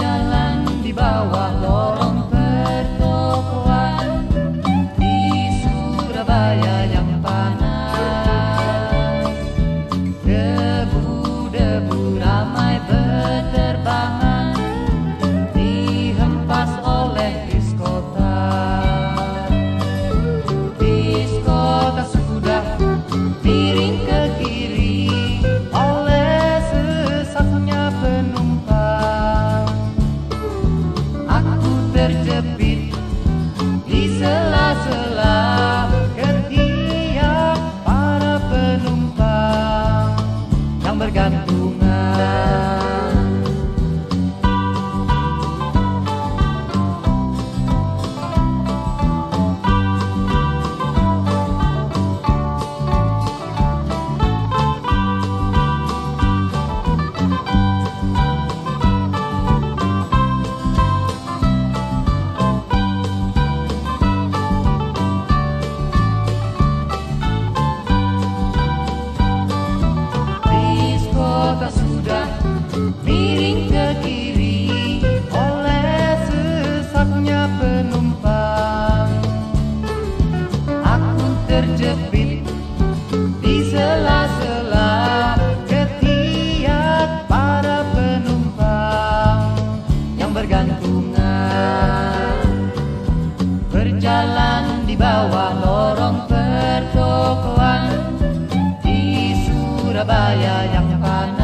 jalan di bawah di sela-sela ketiak para penumpang yang bergantungan. di sela-sela ketiak para penumpang yang bergantungan berjalan di bawah lorong pertokoan di Surabaya yang panas.